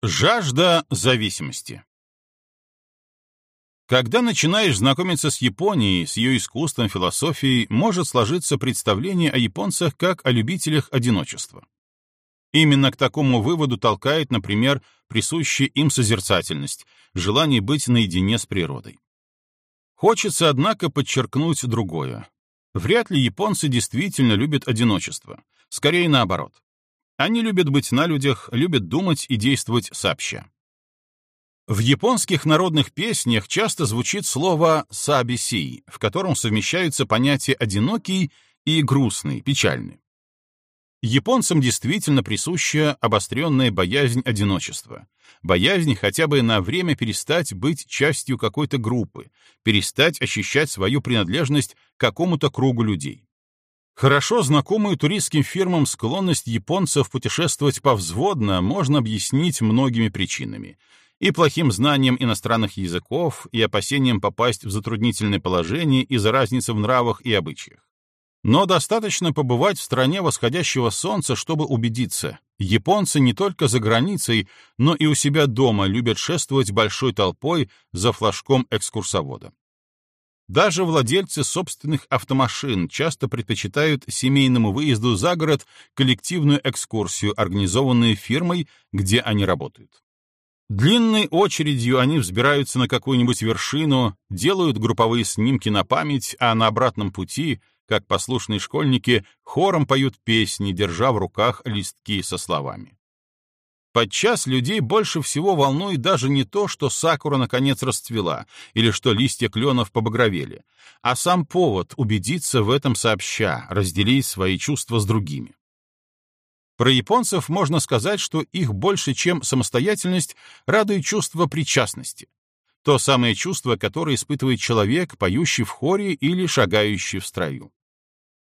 Жажда зависимости Когда начинаешь знакомиться с Японией, с ее искусством, философией, может сложиться представление о японцах как о любителях одиночества. Именно к такому выводу толкает, например, присущая им созерцательность, желание быть наедине с природой. Хочется, однако, подчеркнуть другое. Вряд ли японцы действительно любят одиночество. Скорее наоборот. Они любят быть на людях, любят думать и действовать сообща. В японских народных песнях часто звучит слово «сабиси», в котором совмещаются понятия «одинокий» и «грустный», «печальный». Японцам действительно присуща обостренная боязнь одиночества, боязнь хотя бы на время перестать быть частью какой-то группы, перестать ощущать свою принадлежность к какому-то кругу людей. Хорошо знакомую туристским фирмам склонность японцев путешествовать повзводно можно объяснить многими причинами. И плохим знанием иностранных языков, и опасением попасть в затруднительное положение из-за разницы в нравах и обычаях. Но достаточно побывать в стране восходящего солнца, чтобы убедиться, японцы не только за границей, но и у себя дома любят шествовать большой толпой за флажком экскурсовода. Даже владельцы собственных автомашин часто предпочитают семейному выезду за город коллективную экскурсию, организованную фирмой, где они работают. Длинной очередью они взбираются на какую-нибудь вершину, делают групповые снимки на память, а на обратном пути — как послушные школьники хором поют песни, держа в руках листки со словами. Подчас людей больше всего волнует даже не то, что сакура наконец расцвела или что листья кленов побагровели, а сам повод убедиться в этом сообща, разделить свои чувства с другими. Про японцев можно сказать, что их больше, чем самостоятельность, радует чувство причастности. То самое чувство, которое испытывает человек, поющий в хоре или шагающий в строю.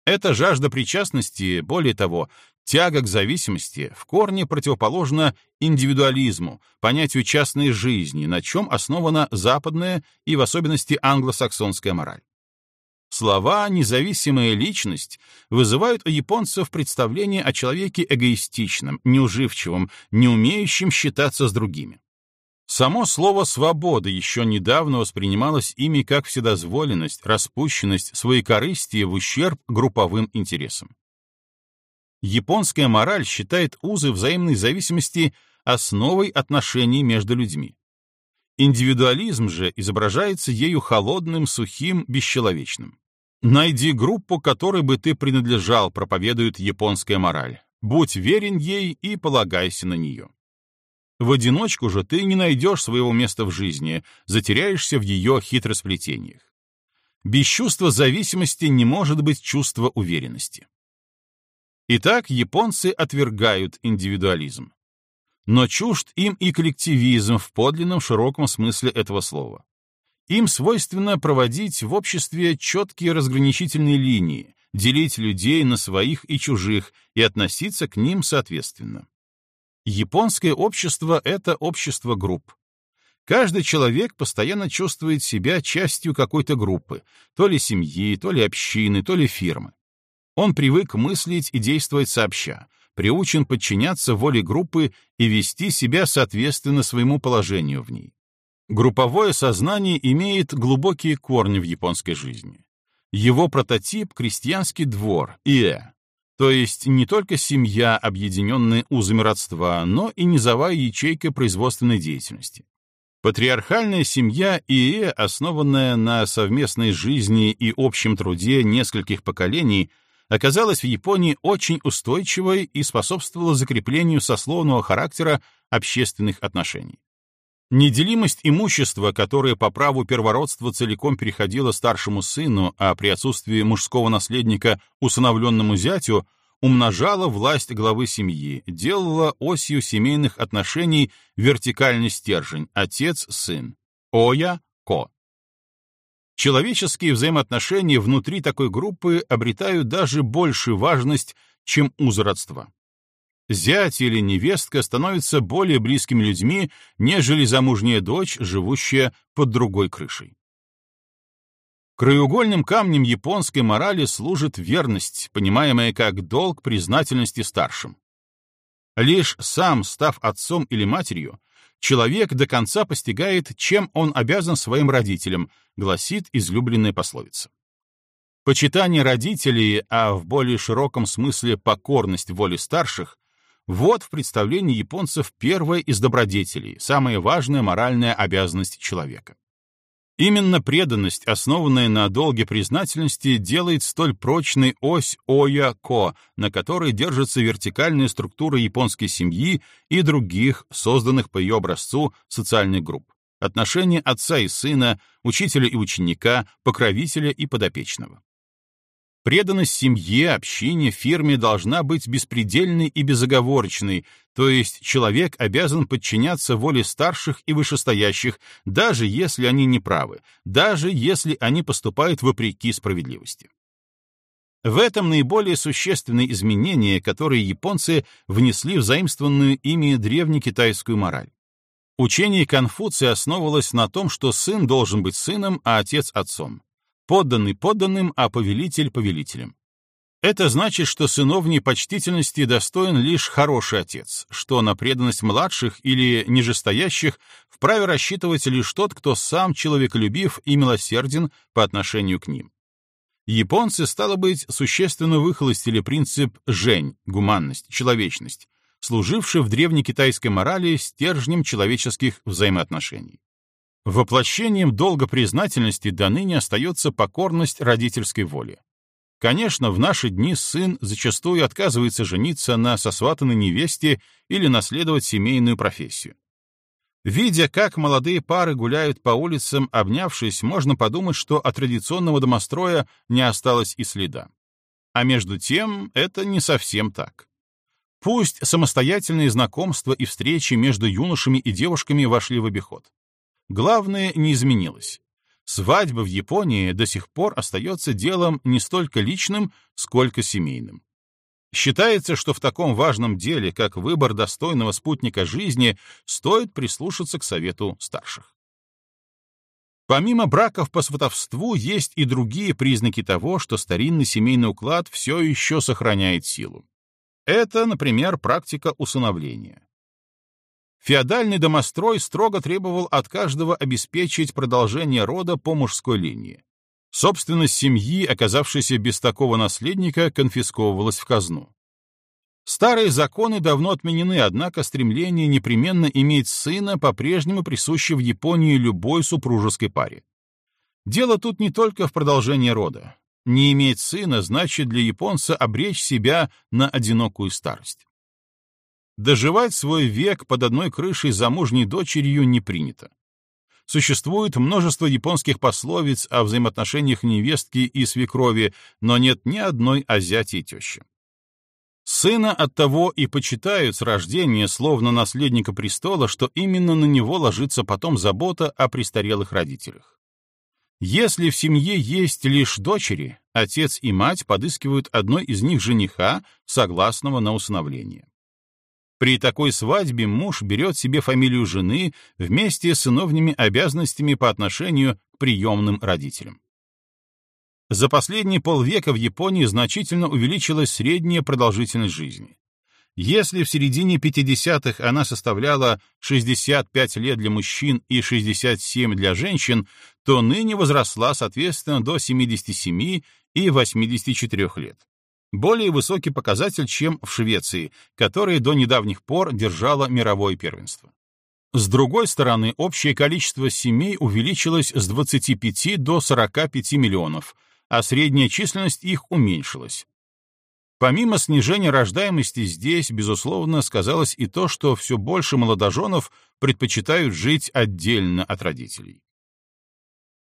Эта жажда причастности, более того, тяга к зависимости, в корне противоположна индивидуализму, понятию частной жизни, на чем основана западная и в особенности англосаксонская мораль. Слова «независимая личность» вызывают у японцев представление о человеке эгоистичном, неуживчивом, не умеющем считаться с другими. Само слово «свобода» еще недавно воспринималось ими как вседозволенность, распущенность, своекорыстие в ущерб групповым интересам. Японская мораль считает узы взаимной зависимости основой отношений между людьми. Индивидуализм же изображается ею холодным, сухим, бесчеловечным. «Найди группу, которой бы ты принадлежал», проповедует японская мораль. «Будь верен ей и полагайся на нее». В одиночку же ты не найдешь своего места в жизни, затеряешься в ее хитросплетениях. Без чувства зависимости не может быть чувства уверенности. Итак, японцы отвергают индивидуализм. Но чужд им и коллективизм в подлинном широком смысле этого слова. Им свойственно проводить в обществе четкие разграничительные линии, делить людей на своих и чужих и относиться к ним соответственно. Японское общество — это общество групп. Каждый человек постоянно чувствует себя частью какой-то группы, то ли семьи, то ли общины, то ли фирмы. Он привык мыслить и действовать сообща, приучен подчиняться воле группы и вести себя соответственно своему положению в ней. Групповое сознание имеет глубокие корни в японской жизни. Его прототип — крестьянский двор, ИЭ, то есть не только семья, объединенная узами родства, но и низовая ячейка производственной деятельности. Патриархальная семья ИЭ, основанная на совместной жизни и общем труде нескольких поколений, оказалась в Японии очень устойчивой и способствовала закреплению сословного характера общественных отношений. Неделимость имущества, которое по праву первородства целиком переходило старшему сыну, а при отсутствии мужского наследника усыновленному зятю, умножала власть главы семьи, делала осью семейных отношений вертикальный стержень отец-сын, оя-ко. Человеческие взаимоотношения внутри такой группы обретают даже большую важность, чем узы зять или невестка становятся более близкими людьми, нежели замужняя дочь, живущая под другой крышей. Краеугольным камнем японской морали служит верность, понимаемая как долг признательности старшим. Лишь сам, став отцом или матерью, человек до конца постигает, чем он обязан своим родителям, гласит излюбленная пословица. Почитание родителей, а в более широком смысле покорность воле старших, вот в представлении японцев первая из добродетелей, самая важная моральная обязанность человека. Именно преданность, основанная на долге признательности, делает столь прочной ось Оя-Ко, на которой держится вертикальная структура японской семьи и других, созданных по ее образцу, социальных групп. Отношения отца и сына, учителя и ученика, покровителя и подопечного. Преданность семье, общине, фирме должна быть беспредельной и безоговорочной, то есть человек обязан подчиняться воле старших и вышестоящих, даже если они не правы, даже если они поступают вопреки справедливости. В этом наиболее существенные изменения, которые японцы внесли в заимствованную ими древнекитайскую мораль. Учение Конфуция основывалось на том, что сын должен быть сыном, а отец — отцом подданный подданным, а повелитель повелителем. Это значит, что сыновней почтительности достоин лишь хороший отец, что на преданность младших или нижестоящих вправе рассчитывать лишь тот, кто сам человеколюбив и милосерден по отношению к ним. Японцы, стало быть, существенно выхолостили принцип «жень» — гуманность, человечность, служивший в древнекитайской морали стержнем человеческих взаимоотношений. Воплощением долга признательности до ныне остается покорность родительской воле. Конечно, в наши дни сын зачастую отказывается жениться на сосватанной невесте или наследовать семейную профессию. Видя, как молодые пары гуляют по улицам, обнявшись, можно подумать, что от традиционного домостроя не осталось и следа. А между тем, это не совсем так. Пусть самостоятельные знакомства и встречи между юношами и девушками вошли в обиход. Главное не изменилось. Свадьба в Японии до сих пор остается делом не столько личным, сколько семейным. Считается, что в таком важном деле, как выбор достойного спутника жизни, стоит прислушаться к совету старших. Помимо браков по сватовству есть и другие признаки того, что старинный семейный уклад все еще сохраняет силу. Это, например, практика усыновления. Феодальный домострой строго требовал от каждого обеспечить продолжение рода по мужской линии. Собственность семьи, оказавшейся без такого наследника, конфисковывалась в казну. Старые законы давно отменены, однако стремление непременно иметь сына по-прежнему присуще в Японии любой супружеской паре. Дело тут не только в продолжении рода. Не иметь сына значит для японца обречь себя на одинокую старость. Доживать свой век под одной крышей замужней дочерью не принято. Существует множество японских пословиц о взаимоотношениях невестки и свекрови, но нет ни одной о зяте и теще. Сына от того и почитают с рождения словно наследника престола, что именно на него ложится потом забота о престарелых родителях. Если в семье есть лишь дочери, отец и мать подыскивают одной из них жениха, согласного на усыновление. При такой свадьбе муж берет себе фамилию жены вместе с сыновними обязанностями по отношению к приемным родителям. За последние полвека в Японии значительно увеличилась средняя продолжительность жизни. Если в середине 50-х она составляла 65 лет для мужчин и 67 для женщин, то ныне возросла, соответственно, до 77 и 84 лет более высокий показатель, чем в Швеции, которая до недавних пор держала мировое первенство. С другой стороны, общее количество семей увеличилось с 25 до 45 миллионов, а средняя численность их уменьшилась. Помимо снижения рождаемости здесь, безусловно, сказалось и то, что все больше молодоженов предпочитают жить отдельно от родителей.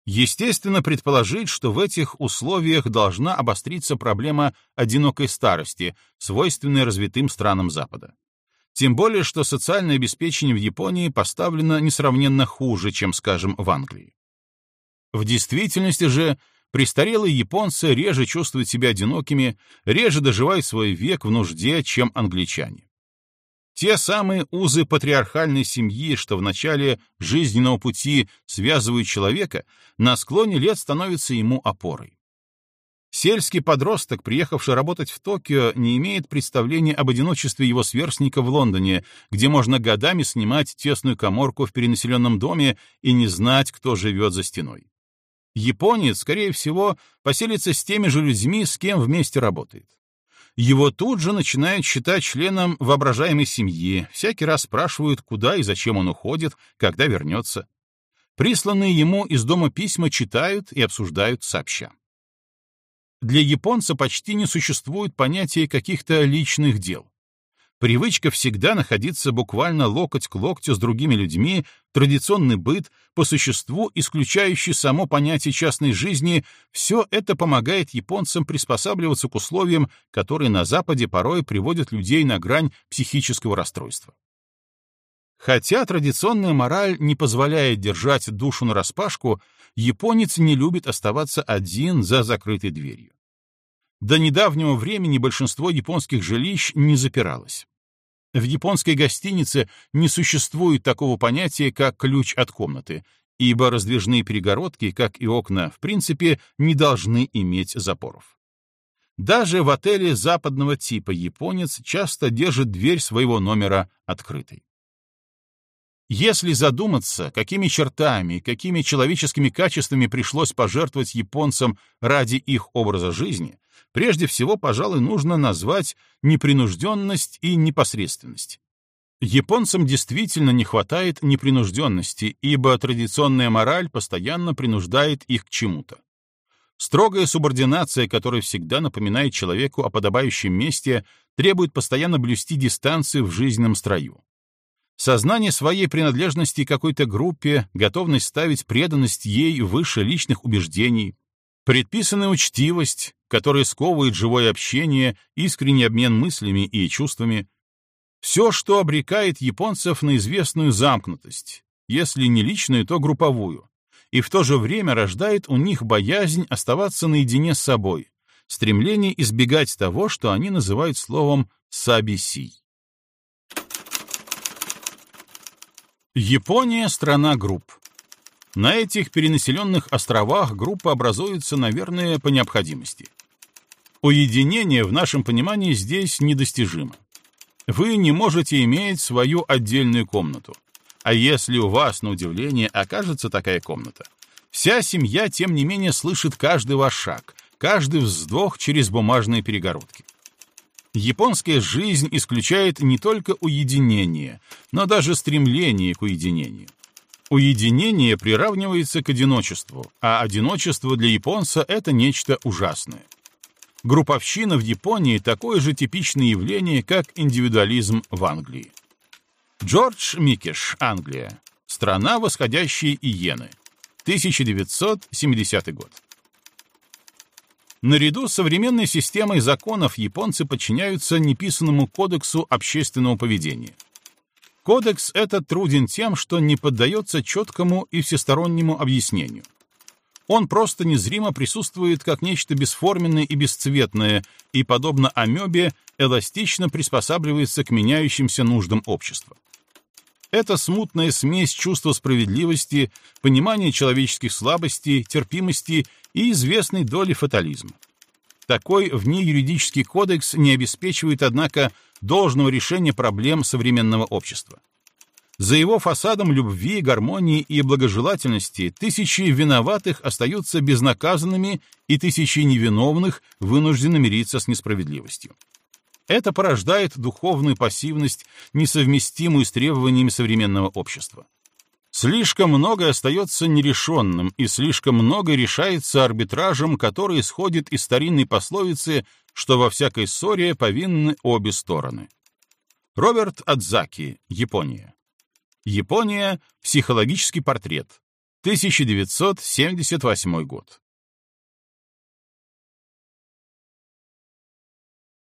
Естественно предположить, что в этих условиях должна обостриться проблема одинокой старости, свойственной развитым странам Запада. Тем более, что социальное обеспечение в Японии поставлено несравненно хуже, чем, скажем, в Англии. В действительности же престарелые японцы реже чувствуют себя одинокими, реже доживают свой век в нужде, чем англичане. Те самые узы патриархальной семьи, что в начале жизненного пути связывают человека, на склоне лет становятся ему опорой. Сельский подросток, приехавший работать в Токио, не имеет представления об одиночестве его сверстника в Лондоне, где можно годами снимать тесную коморку в перенаселенном доме и не знать, кто живет за стеной. Японец, скорее всего, поселится с теми же людьми, с кем вместе работает. Его тут же начинают считать членом воображаемой семьи, всякий раз спрашивают, куда и зачем он уходит, когда вернется. Присланные ему из дома письма читают и обсуждают сообща. Для японца почти не существует понятия каких-то личных дел. Привычка всегда находиться буквально локоть к локтю с другими людьми, традиционный быт, по существу исключающий само понятие частной жизни, все это помогает японцам приспосабливаться к условиям, которые на Западе порой приводят людей на грань психического расстройства. Хотя традиционная мораль не позволяет держать душу нараспашку, японец не любит оставаться один за закрытой дверью. До недавнего времени большинство японских жилищ не запиралось. В японской гостинице не существует такого понятия, как ключ от комнаты, ибо раздвижные перегородки, как и окна, в принципе, не должны иметь запоров. Даже в отеле западного типа японец часто держит дверь своего номера открытой. Если задуматься, какими чертами, какими человеческими качествами пришлось пожертвовать японцам ради их образа жизни, прежде всего, пожалуй, нужно назвать непринужденность и непосредственность. Японцам действительно не хватает непринужденности, ибо традиционная мораль постоянно принуждает их к чему-то. Строгая субординация, которая всегда напоминает человеку о подобающем месте, требует постоянно блюсти дистанцию в жизненном строю. Сознание своей принадлежности какой-то группе, готовность ставить преданность ей выше личных убеждений, предписанная учтивость, которая сковывает живое общение, искренний обмен мыслями и чувствами, все, что обрекает японцев на известную замкнутость, если не личную, то групповую, и в то же время рождает у них боязнь оставаться наедине с собой, стремление избегать того, что они называют словом «сабиси». Япония — страна групп. На этих перенаселенных островах группы образуются, наверное, по необходимости. Уединение в нашем понимании здесь недостижимо. Вы не можете иметь свою отдельную комнату. А если у вас, на удивление, окажется такая комната, вся семья, тем не менее, слышит каждый ваш шаг, каждый вздох через бумажные перегородки. Японская жизнь исключает не только уединение, но даже стремление к уединению. Уединение приравнивается к одиночеству, а одиночество для японца — это нечто ужасное. Групповщина в Японии — такое же типичное явление, как индивидуализм в Англии. Джордж Микеш, Англия. Страна восходящей иены. 1970 год. Наряду с современной системой законов японцы подчиняются неписанному кодексу общественного поведения. Кодекс этот труден тем, что не поддается четкому и всестороннему объяснению. Он просто незримо присутствует как нечто бесформенное и бесцветное, и, подобно амебе, эластично приспосабливается к меняющимся нуждам общества. Это смутная смесь чувства справедливости, понимания человеческих слабостей, терпимости и известной доли фатализма. Такой внеюридический кодекс не обеспечивает, однако, должного решения проблем современного общества. За его фасадом любви, гармонии и благожелательности тысячи виноватых остаются безнаказанными и тысячи невиновных вынуждены мириться с несправедливостью. Это порождает духовную пассивность, несовместимую с требованиями современного общества. Слишком многое остается нерешенным, и слишком много решается арбитражем, который исходит из старинной пословицы, что во всякой ссоре повинны обе стороны. Роберт Адзаки, Япония. Япония. Психологический портрет. 1978 год.